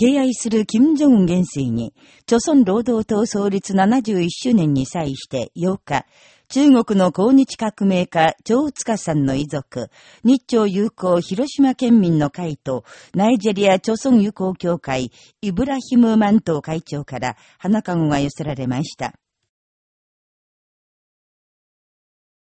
敬愛する金正恩元帥に、朝鮮労働党創立71周年に際して8日、中国の抗日革命家、張塚さんの遺族、日朝友好広島県民の会と、ナイジェリア朝鮮友好協会、イブラヒム・マント会長から花籠が寄せられました。